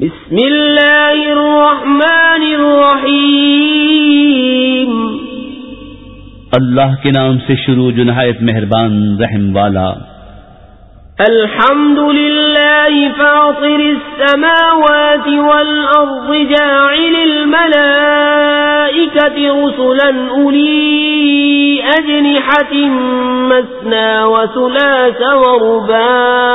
بسم اللہ الرحمن الرحیم اللہ کے نام سے شروع جو نہایت مہربان رحم والا الحمد لله فاطر السماوات والأرض جاعل الملائكة رسلا أولي أجنحة مسنا وثلاث ورباع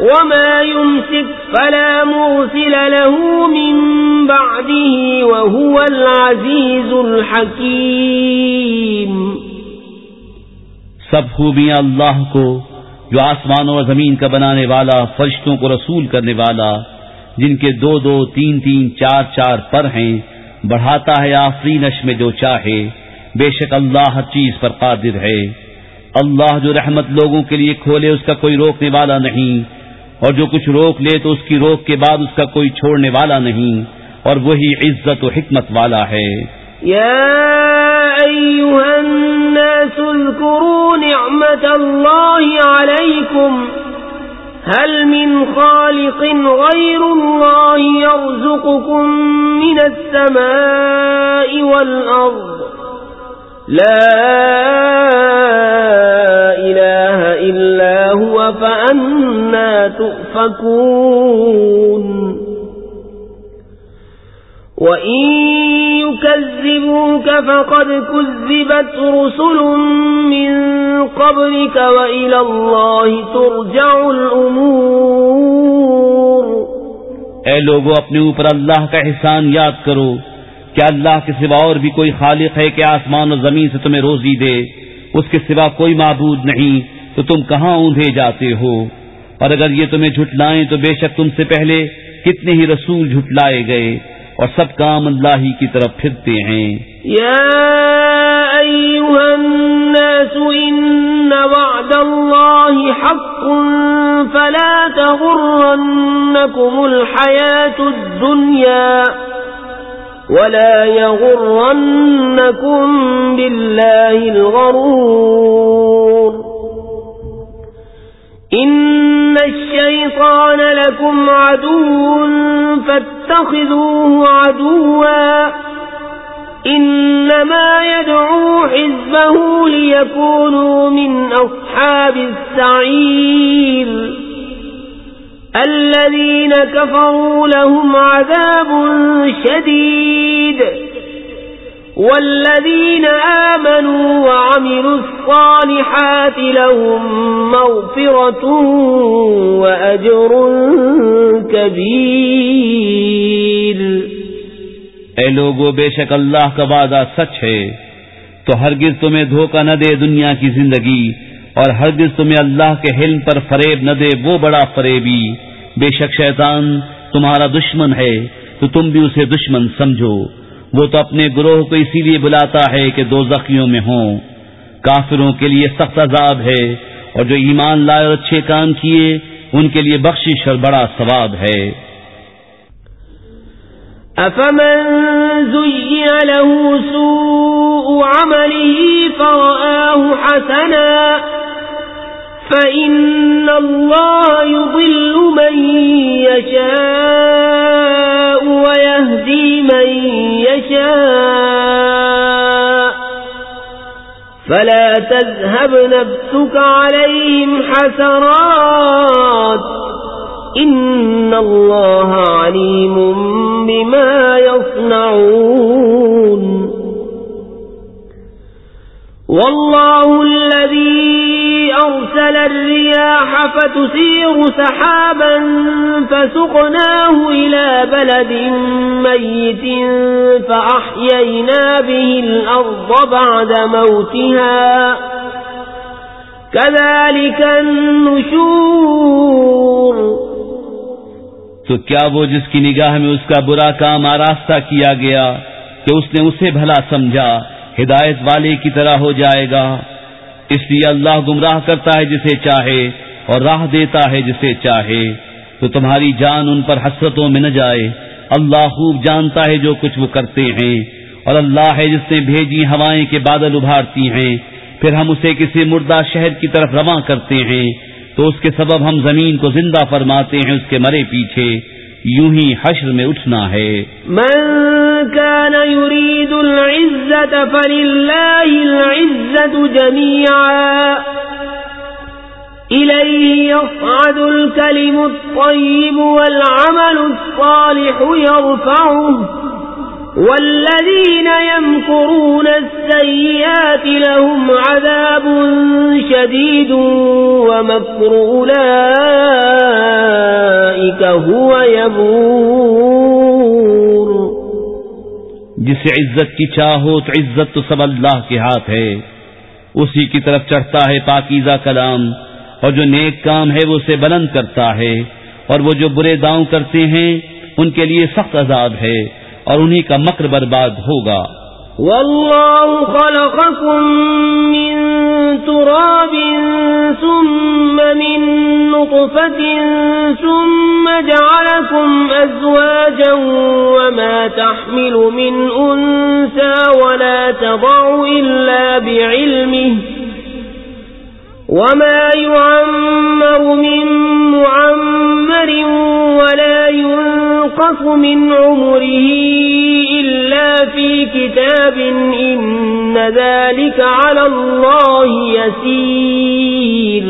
وما يمسك فلا مرسل له من بعده وهو العزيز الحكيم سب خوبیاں اللہ کو، جو آسمانوں اور زمین کا بنانے والا، فرشتوں کو رسول کرنے والا، جن کے دو دو، تین تین، چار چار پر ہیں، بڑھاتا ہے آفرینش میں جو چاہے، بے شک اللہ ہر چیز پر قادر ہے۔ اللہ جو رحمت لوگوں کے لیے کھولے، اس کا کوئی روکنے والا نہیں۔ اور جو کچھ روک لے تو اس کی روک کے بعد اس کا کوئی چھوڑنے والا نہیں، اور وہی عزت و حکمت والا ہے۔ يا أيها الناس اذكروا نعمة الله عليكم هل من خالق غير الله يرزقكم من السماء والأرض لا إله إلا هو فأنا تؤفكون. وإن يكذبوك فقد كذبت رسل من قبلك وإلى الله ترجع الأمور. اے لوگو، اپنے اوپر اللہ کا احسان یاد کرو کیا اللہ کے سوا اور بھی کوئی خالق ہے کہ آسمان و زمین سے تمہیں روزی دے، اس کے سوا کوئی معبود نہیں۔ تو تم کہاں اوندھے جاتے ہو؟ اور اگر یہ تمہیں جھٹلائیں تو بے شک تم سے پہلے کتنے ہی رسول جھٹلائے گئے اور سب کام اللہ ہی کی طرف پھرتے ہیں۔ یا ایوہ الناس ان وعد اللہ حق فلا تغرنکم الحیاة الدنیا ولا يغرنكم بالله الغرور۔ إن الشيطان لكم عدو فاتخذوه عدوا إنما يدعو حزبه ليكونوا من أصحاب السعير الذين كفروا لهم عذاب شديد والذين آمنوا وعملوا الصالحات لهم مغفرة وأجر كبير. اے لوگو، بے شک اللہ کا وعدہ سچ ہے۔ تو ہرگز تمہیں دھوکہ نہ دے دنیا کی زندگی، اور ہرگز تمہیں اللہ کے حلم پر فریب نہ دے وہ بڑا فریبی۔ بے شک شیطان تمہارا دشمن ہے، تو تم بھی اسے دشمن سمجھو۔ وہ تو اپنے گروہ کو اسی لیے بلاتا ہے کہ دو زخیوں میں ہوں۔ کافروں کے لیے سخت عذاب ہے اور جو ایمان لائے اور اچھے کام کیے، ان کے لیے بخشش اور بڑا ثواب ہے۔ افمن زين له سوء عمله فرآه حسنا فإن الله يضل من يشاء ويهدي من يشاء فلا تذهب نفسك عليهم حسرات إن الله عليم بما يصنعون والله الذي أرسل الرياح فتسير سحابا فسقناه إلى بلد ميت فأحيينا به الأرض بعد موتها. كذلك النشور. تو کیا وہ جس کی نگاہ میں اس کا برا کام آراستہ کیا گیا کہ اس نے اسے بھلا سمجھا، ہدایت والے کی طرح ہو جائے گا؟ اس لیے اللہ گمراہ کرتا ہے جسے چاہے اور راہ دیتا ہے جسے چاہے تو تمہاری جان ان پر حسرتوں میں نہ جائے اللہ خوب جانتا ہے جو کچھ وہ کرتے ہیں اور اللہ ہے جس نے بھیجی ہوائیں کے بادل ابھارتی ہیں پھر ہم اسے کسی مردہ شہر کی طرف رواں کرتے ہیں تو اس کے سبب ہم زمین کو زندہ فرماتے ہیں اس کے مرے پیچھے یوں ہی حشر میں اٹھنا ہے۔ من كان يريد العزة فلله العزة جميعا إليه يصعد الكلم الطيب والعمل الصالح يرفعه والذين يمكرون السيئات لهم عذاب شديد ومكر أولئك هو يبور. جسے عزت کی چاہو تو عزت تو سب اللہ کے ہاتھ ہے. اسی کی طرف چڑھتا ہے پاکیزہ کلام اور جو نیک کام ہے وہ اسے بلند کرتا ہے اور وہ جو برے داؤں کرتے ہیں، ان کے لیے سخت عذاب ہے۔ اور انہی کا مکر برباد ہوگا۔ واللہ خلقکم من تراب ثم من نطفت ثم جعلكم ازواجا وما تحمل من انسا ولا تضع الا بعلمه وما يعمر من معمر ولا ينسى ينقص من عمره إلا في كتاب إن ذلك على الله يسير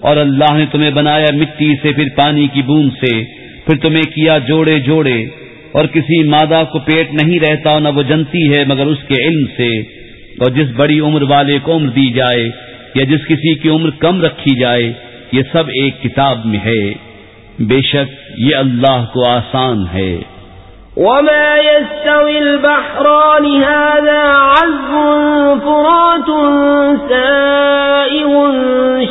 اور اللہ نے تمہیں بنایا مٹی سے پھر پانی کی بوند سے، پھر تمہیں کیا جوڑے جوڑے، اور کسی مادہ کو پیٹ نہیں رہتا نہ وہ جنتی ہے مگر اس کے علم سے، اور جس بڑی عمر والے کو عمر دی جائے یا جس کسی کی عمر کم رکھی جائے، یہ سب ایک کتاب میں ہے۔ بے شک یہ اللہ کو آسان ہے۔ وما يستوي البحران هذا عذب فرات سائغ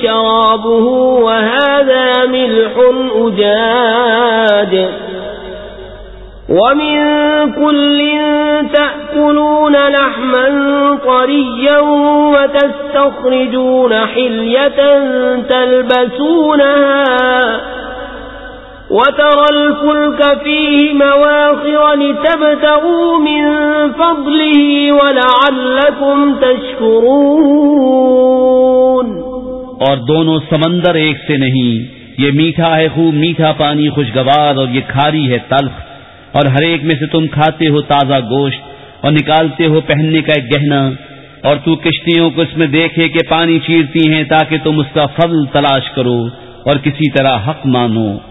شرابه وهذا ملح أجاج ومن كل تأكلون لحما طريا وتستخرجون حلية تلبسونها وترى الفلك فيه مواخر لتبتغوا من فضله ولعلكم تشكرون. اور دونوں سمندر ایک سے نہیں، یہ میٹھا ہے خوب میٹھا پانی، خوشگوار اور یہ کھاری ہے تلخ۔ اور ہر ایک میں سے تم کھاتے ہو تازہ گوشت اور نکالتے ہو پہننے کا ایک گہنا۔ اور تو کشتیوں کو اس میں دیکھے کہ پانی چیرتی ہیں تاکہ تم اس کا فضل تلاش کرو اور کسی طرح حق مانو۔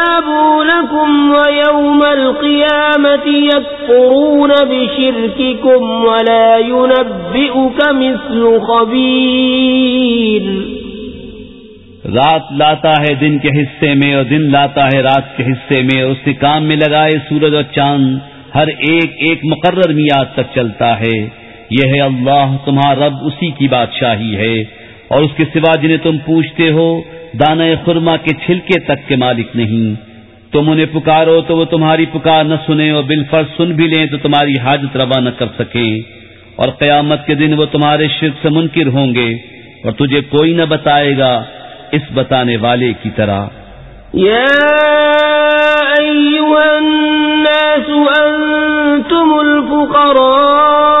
لكم ويوم القيامة يكفرون بشرككم ولا ينبئك مثل خبير رات لاتا ہے دن کے حصے میں اور دن لاتا ہے رات کے حصے میں اس کے کام میں لگائے سورج اور چاند ہر ایک ایک مقرر میاد تک چلتا ہے۔ یہ ہے اللہ، تمہارا رب اسی کی بادشاہی ہے۔ اور اس کے سوا جنہیں تم پوچھتے ہو دانا خرما کے چھلکے تک کے مالک نہیں۔ تم انہیں پکارو تو وہ تمہاری پکار نہ سنیں اور بالفر سن بھی لیں تو تمہاری حاجت روا نہ کر سکیں۔ اور قیامت کے دن وہ تمہارے شرک سے منکر ہوں گے اور تجھے کوئی نہ بتائے گا اس بتانے والے کی طرح۔ الناس الفقراء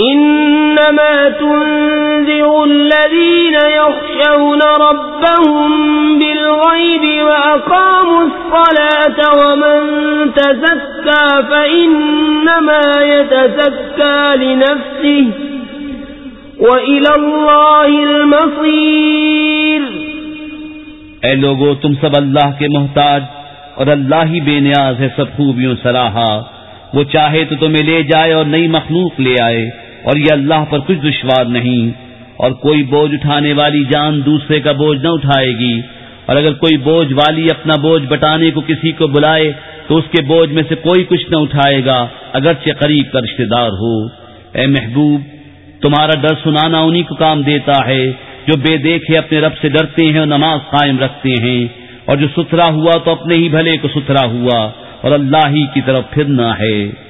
إنما تنذر الذين يخشون ربهم بالغيب وأقاموا الصلاة ومن تزكى فإنما يتزكى لنفسه وإلى الله المصير. اے لوگو، تم سب اللہ کے محتاج اور اللہ ہی بے نیاز ہے سب خوبیوں سراہا وہ چاہے تو تمہیں لے جائے اور نئی مخلوق لے آئے۔ اور یہ اللہ پر کچھ دشوار نہیں اور کوئی بوجھ اٹھانے والی جان دوسرے کا بوجھ نہ اٹھائے گی اور اگر کوئی بوجھ والی اپنا بوجھ بٹانے کو کسی کو بلائے تو اس کے بوجھ میں سے کوئی کچھ نہ اٹھائے گا اگرچہ قریب کا رشتے دار ہو۔ اے محبوب، تمہارا ڈر سنانا انہی کو کام دیتا ہے جو بے دیکھے اپنے رب سے ڈرتے ہیں اور نماز قائم رکھتے ہیں اور جو ستھرا ہوا تو اپنے ہی بھلے کو ستھرا ہوا اور اللہ ہی کی طرف پھرنا ہے۔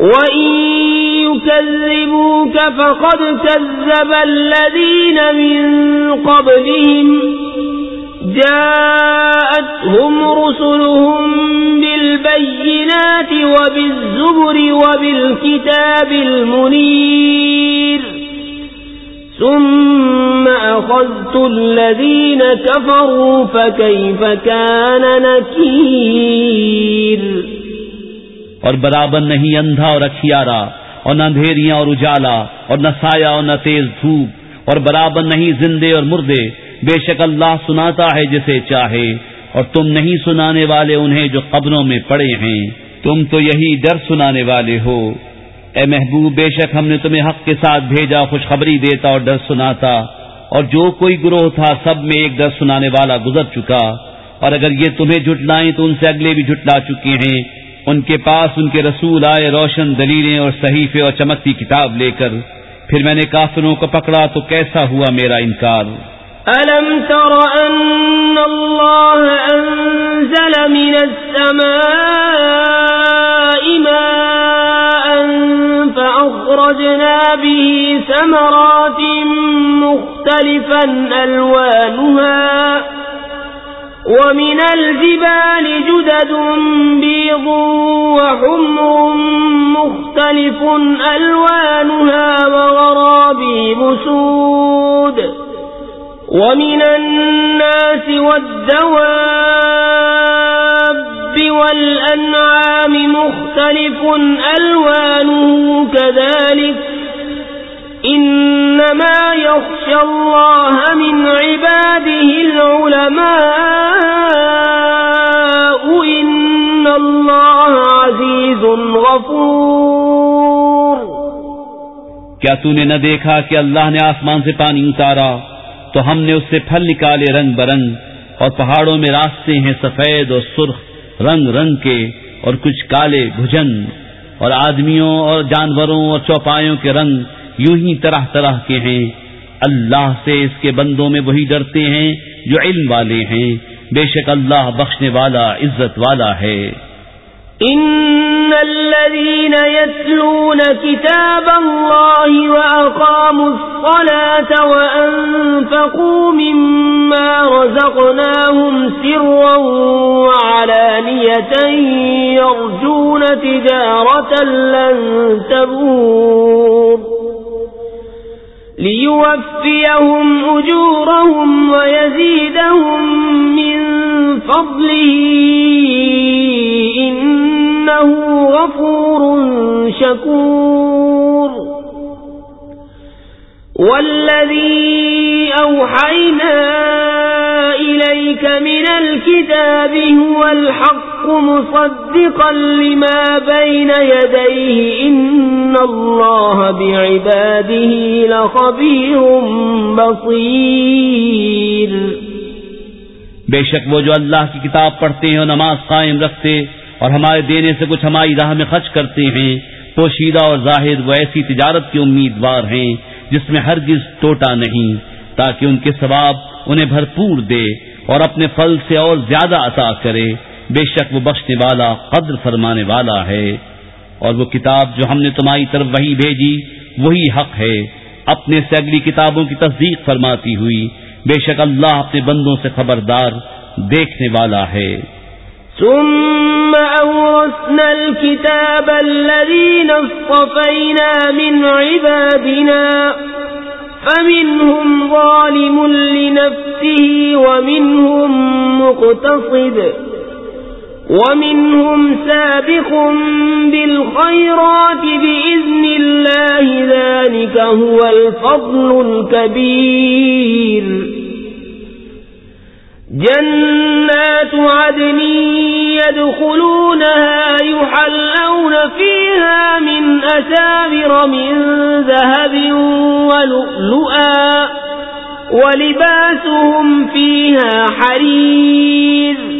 وإن يكذبوك فقد كذب الذين من قبلهم جاءتهم رسلهم بالبينات وبالزبر وبالكتاب المنير ثم أخذت الذين كفروا فكيف كان نكير اور برابر نہیں اندھا اور اکھیارا اور نہ اندھیریاں اور اجالا اور نہ سایہ اور نہ تیز دھوپ اور برابر نہیں زندے اور مردے، بے شک اللہ سناتا ہے جسے چاہے، اور تم نہیں سنانے والے انہیں جو قبروں میں پڑے ہیں۔ تم تو یہی ڈر سنانے والے ہو۔ اے محبوب، بے شک ہم نے تمہیں حق کے ساتھ بھیجا، خوشخبری دیتا اور ڈر سناتا، اور جو کوئی گروہ تھا سب میں ایک ڈر سنانے والا گزر چکا۔ اور اگر یہ تمہیں جھٹلائیں تو ان سے اگلے بھی جھٹلا چکے ہیں۔ ان کے پاس ان کے رسول آئے روشن دلیلیں اور صحیفے اور چمکتی کتاب لے کر۔ پھر میں نے کافروں کو پکڑا تو کیسا ہوا میرا انکار؟ ألم تر أن الله أنزل من السماء ماء فأخرجنا به ثمرات مختلفا ألوانها ومن الجبال جدد بيض وحمر مختلف ألوانها وغرابيب سود ومن الناس والدواب والأنعام مختلف ألوانه كذلك إنما يخشى الله من عباده العلماء إن الله عزيز غفور. کیا تو نے نہ دیکھا کہ اللہ نے آسمان سے پانی اتارا؟ تو ہم نے اس سے پھل نکالے رنگ برنگ، اور پہاڑوں میں راستے ہیں سفید اور سرخ، رنگ رنگ کے، اور کچھ کالے بھجن، اور آدمیوں اور جانوروں اور چوپایوں کے رنگ یوں ہی طرح طرح کے ہیں۔ اللہ سے اس کے بندوں میں وہی ڈرتے ہیں جو علم والے ہیں۔ بے شک اللہ بخشنے والا، عزت والا ہے۔ إن الذين يتلون كتاب الله وأقاموا الصلاة وأنفقوا مما رزقناهم سرا وعلانية يرجون تجارة لن تبور۔ ليوفيهم أجورهم ويزيدهم من فضله. غفور شكور. والذي أوحينا إليك من الكتاب هو الحق. مصدقا لما بين يديه. إن الله بعباده لخبير بصير. بے شک وہ جو اللہ کی کتاب پڑھتے ہیں اور نماز قائم رکھتے اور ہمارے دینے سے کچھ ہماری راہ میں خرچ کرتے ہیں، پوشیدہ اور ظاہر وہ ایسی تجارت کے امیدوار ہیں جس میں ہرگز ٹوٹا نہیں، تاکہ ان کے ثواب انہیں بھرپور دے اور اپنے پھل سے اور زیادہ عطا کرے۔ بے شک وہ بخشنے والا، قدر فرمانے والا ہے۔ اور وہ کتاب جو ہم نے تمہاری طرف وہی بھیجی، وہی حق ہے۔ اپنے سے اگلی کتابوں کی تصدیق فرماتی ہوئی۔ بے شک اللہ اپنے بندوں سے خبردار دیکھنے والا ہے۔ ثم أورثنا الكتاب الذين اصطفينا من عبادنا، فمنهم ظالم لنفسه ومنهم مقتصد۔ ومنهم سابق بالخيرات بإذن الله ذلك هو الفضل الكبير. جنات عدن يدخلونها يحلون فيها من أسابر من ذهب ولؤلؤا ولباسهم فيها حرير.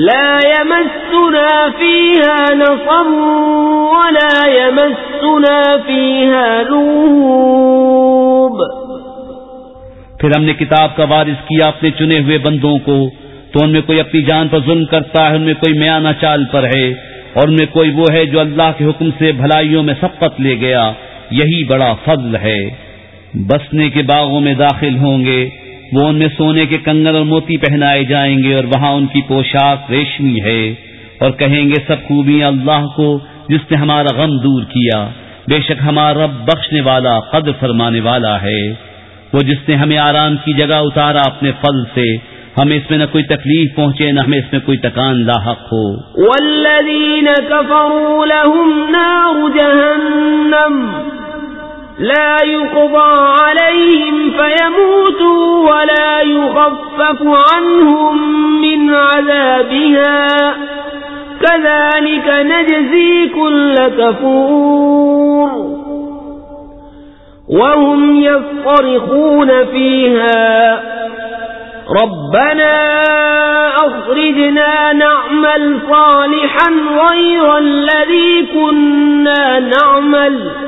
لا يمسنا فيها نصر ولا يمسنا فيها لوب پھر ہم نے کتاب کا وارث کیا اپنے چنے ہوئے بندوں کو، تو ان میں کوئی اپنی جان پر ظلم کرتا ہے، ان میں کوئی میانہ چال پر ہے، اور ان میں کوئی وہ ہے جو اللہ کے حکم سے بھلائیوں میں سبقت لے گیا۔ یہی بڑا فضل ہے۔ بسنے کے باغوں میں داخل ہوں گے۔ وہ ان میں سونے کے کنگن اور موتی پہنائے جائیں گے اور وہاں ان کی پوشاک ریشمی ہے اور کہیں گے سب خوبیاں اللہ کو جس نے ہمارا غم دور کیا۔ بے شک ہمارا رب بخشنے والا، قدر فرمانے والا ہے۔ وہ جس نے ہمیں آرام کی جگہ اتارا اپنے فضل سے، ہمیں اس میں نہ کوئی تکلیف پہنچے، نہ ہمیں اس میں کوئی تکان لاحق ہو۔ والذین کفروا لهم نار جہنم لا يقضى عليهم فيموتوا ولا يخفف عنهم من عذابها. كذلك نجزي كل كفور. وهم يفرخون فيها. ربنا أخرجنا نعمل صالحا غير الذي كنا نعمل.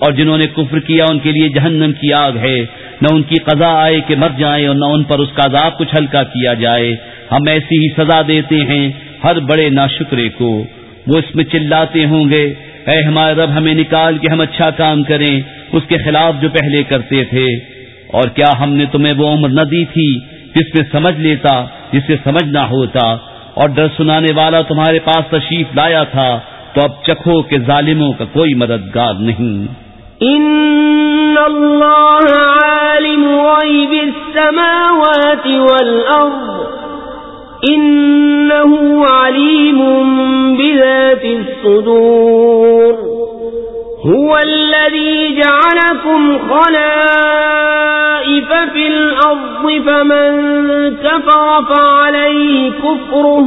اور جنہوں نے کفر کیا ان کے لیے جہنم کی آگ ہے، نہ ان کی قضا آئے کہ مر جائیں اور نہ ان پر اس کا عذاب کچھ ہلکا کیا جائے۔ ہم ایسی ہی سزا دیتے ہیں ہر بڑے ناشکرے کو۔ وہ اس میں چلاتے ہوں گے۔ اے ہمارے رب، ہمیں نکال کے ہم اچھا کام کریں۔ اس کے خلاف جو پہلے کرتے تھے۔ اور کیا ہم نے تمہیں وہ عمر نہ دی تھی جس میں سمجھ لیتا، جس سے سمجھنا ہوتا؟ اور ڈر سنانے والا تمہارے پاس تشریف لایا تھا، تو اب چکھو کہ ظالموں کا کوئی مددگار نہیں۔ ان اللہ عالم غیب السماوات والارض ان إنه عليم بذات الصدور هو الذي جعلكم خلائف في الأرض فمن كفر فعليه كفره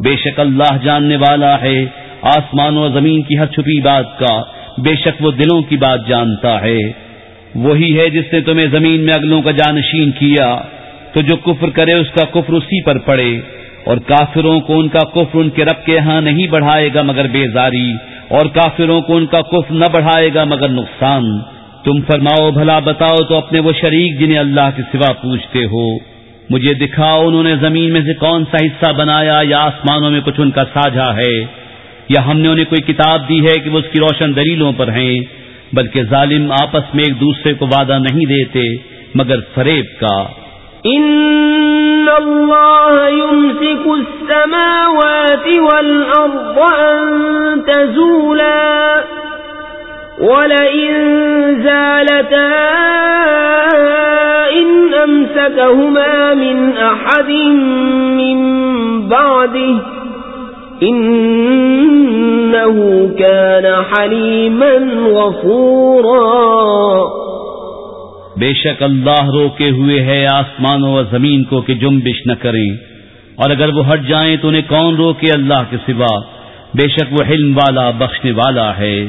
بے شک اللہ جاننے والا ہے۔ آسمان و زمین کی ہر چھپی بات کا بے شک وہ دلوں کی بات جانتا ہے۔ وہی ہے جس نے تمہیں زمین میں اگلوں کا جانشین کیا، تو جو کفر کرے اس کا کفر اسی پر پڑے۔ اور کافروں کو ان کا کفر ان کے رب کے ہاں نہیں بڑھائے گا مگر بیزاری اور کافروں کو ان کا کفر نہ بڑھائے گا مگر نقصان۔ تم فرماؤ، بھلا بتاؤ تو اپنے وہ شریک جنہیں اللہ کے سوا پوچھتے ہو۔ مجھے دکھاؤ انہوں نے زمین میں سے کون سا حصہ بنایا یا آسمانوں میں کچھ ان کا ساجھا ہے یا ہم نے انہیں کوئی کتاب دی ہے کہ وہ اس کی روشن دلیلوں پر ہیں بلکہ ظالم آپس میں ایک دوسرے کو وعدہ نہیں دیتے مگر فریب کا۔ إن الله يمسك السماوات والأرض أن تزولا ولئن زالتا أمسكهما من أحد من بعده إنه كان حليما غفورا بے شک اللہ روکے ہوئے ہے آسمانوں و زمین کو کہ جنبش نہ کریں۔ اور اگر وہ ہٹ جائیں تو انہیں کون روکے اللہ کے سوا؟ بے شک وہ حلم والا، بخشنے والا ہے۔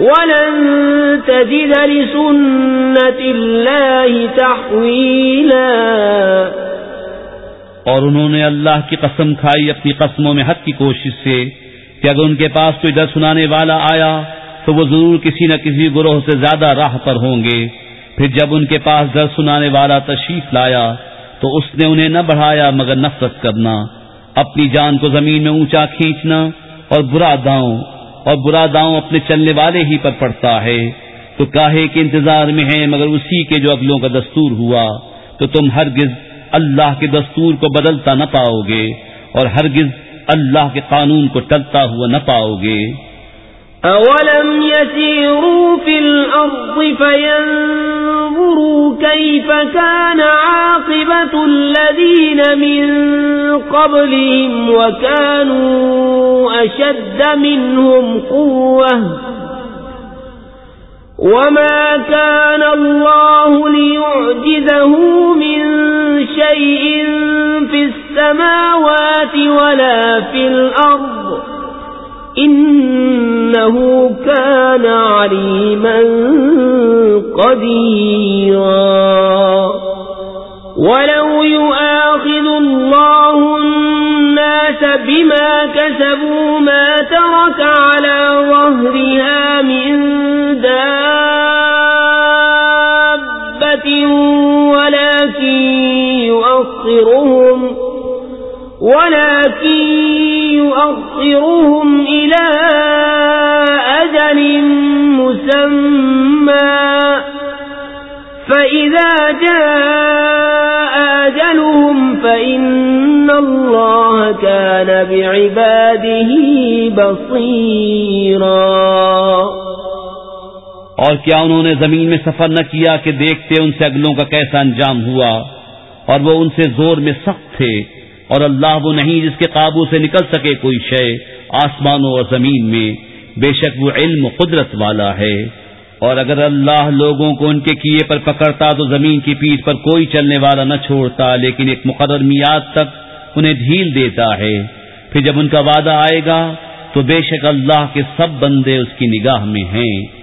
ولن تجد لسنة الله تحويلا اور انہوں نے اللہ کی قسم کھائی اپنی قسموں میں حد کی کوشش سے کہ اگر ان کے پاس کوئی ڈر سنانے والا آیا تو وہ ضرور کسی نہ کسی گروہ سے زیادہ راہ پر ہوں گے۔ پھر جب ان کے پاس در سنانے والا تشریف لایا تو اس نے انہیں نہ بڑھایا مگر نفرت کرنا، اپنی جان کو زمین میں اونچا کھینچنا اور برا داؤں اور برا داؤں اپنے چلنے والے ہی پر پڑتا ہے۔ تو کاہے کے انتظار میں ہیں مگر اسی کے جو اگلوں کا دستور ہوا، تو تم ہرگز اللہ کے دستور کو بدلتا نہ پاؤ گے اور ہرگز اللہ کے قانون کو ٹلتا ہوا نہ پاؤ گے أولم يسيروا في الأرض فينظروا كيف كان عاقبة الذين من قبلهم وكانوا أشد منهم قوة وما كان الله ليعجزه من شيء في السماوات ولا في الأرض انه كان عليما قديرا. ولو يؤاخذ الله الناس بما كسبوا ما ترك على ظهرها من دابة، ولكن يؤخرهم، ولكن يؤخرهم إلى أجل مسمى. فإذا جاء أجلهم فإن الله كان بعباده بصيرا. اور کیا انہوں نے زمین میں سفر نہ کیا کہ دیکھتے ان سے اگلوں کا کیسا انجام ہوا اور وہ ان سے زور میں سخت تھے؟ اور اللہ وہ نہیں جس کے قابو سے نکل سکے کوئی شے آسمانوں اور زمین میں، بے شک وہ علم قدرت والا ہے۔ اور اگر اللہ لوگوں کو ان کے کیے پر پکڑتا تو زمین کی پیٹ پر کوئی چلنے والا نہ چھوڑتا، لیکن ایک مقرر میاد تک انہیں ڈھیل دیتا ہے۔ پھر جب ان کا وعدہ آئے گا تو بے شک اللہ کے سب بندے اس کی نگاہ میں ہیں۔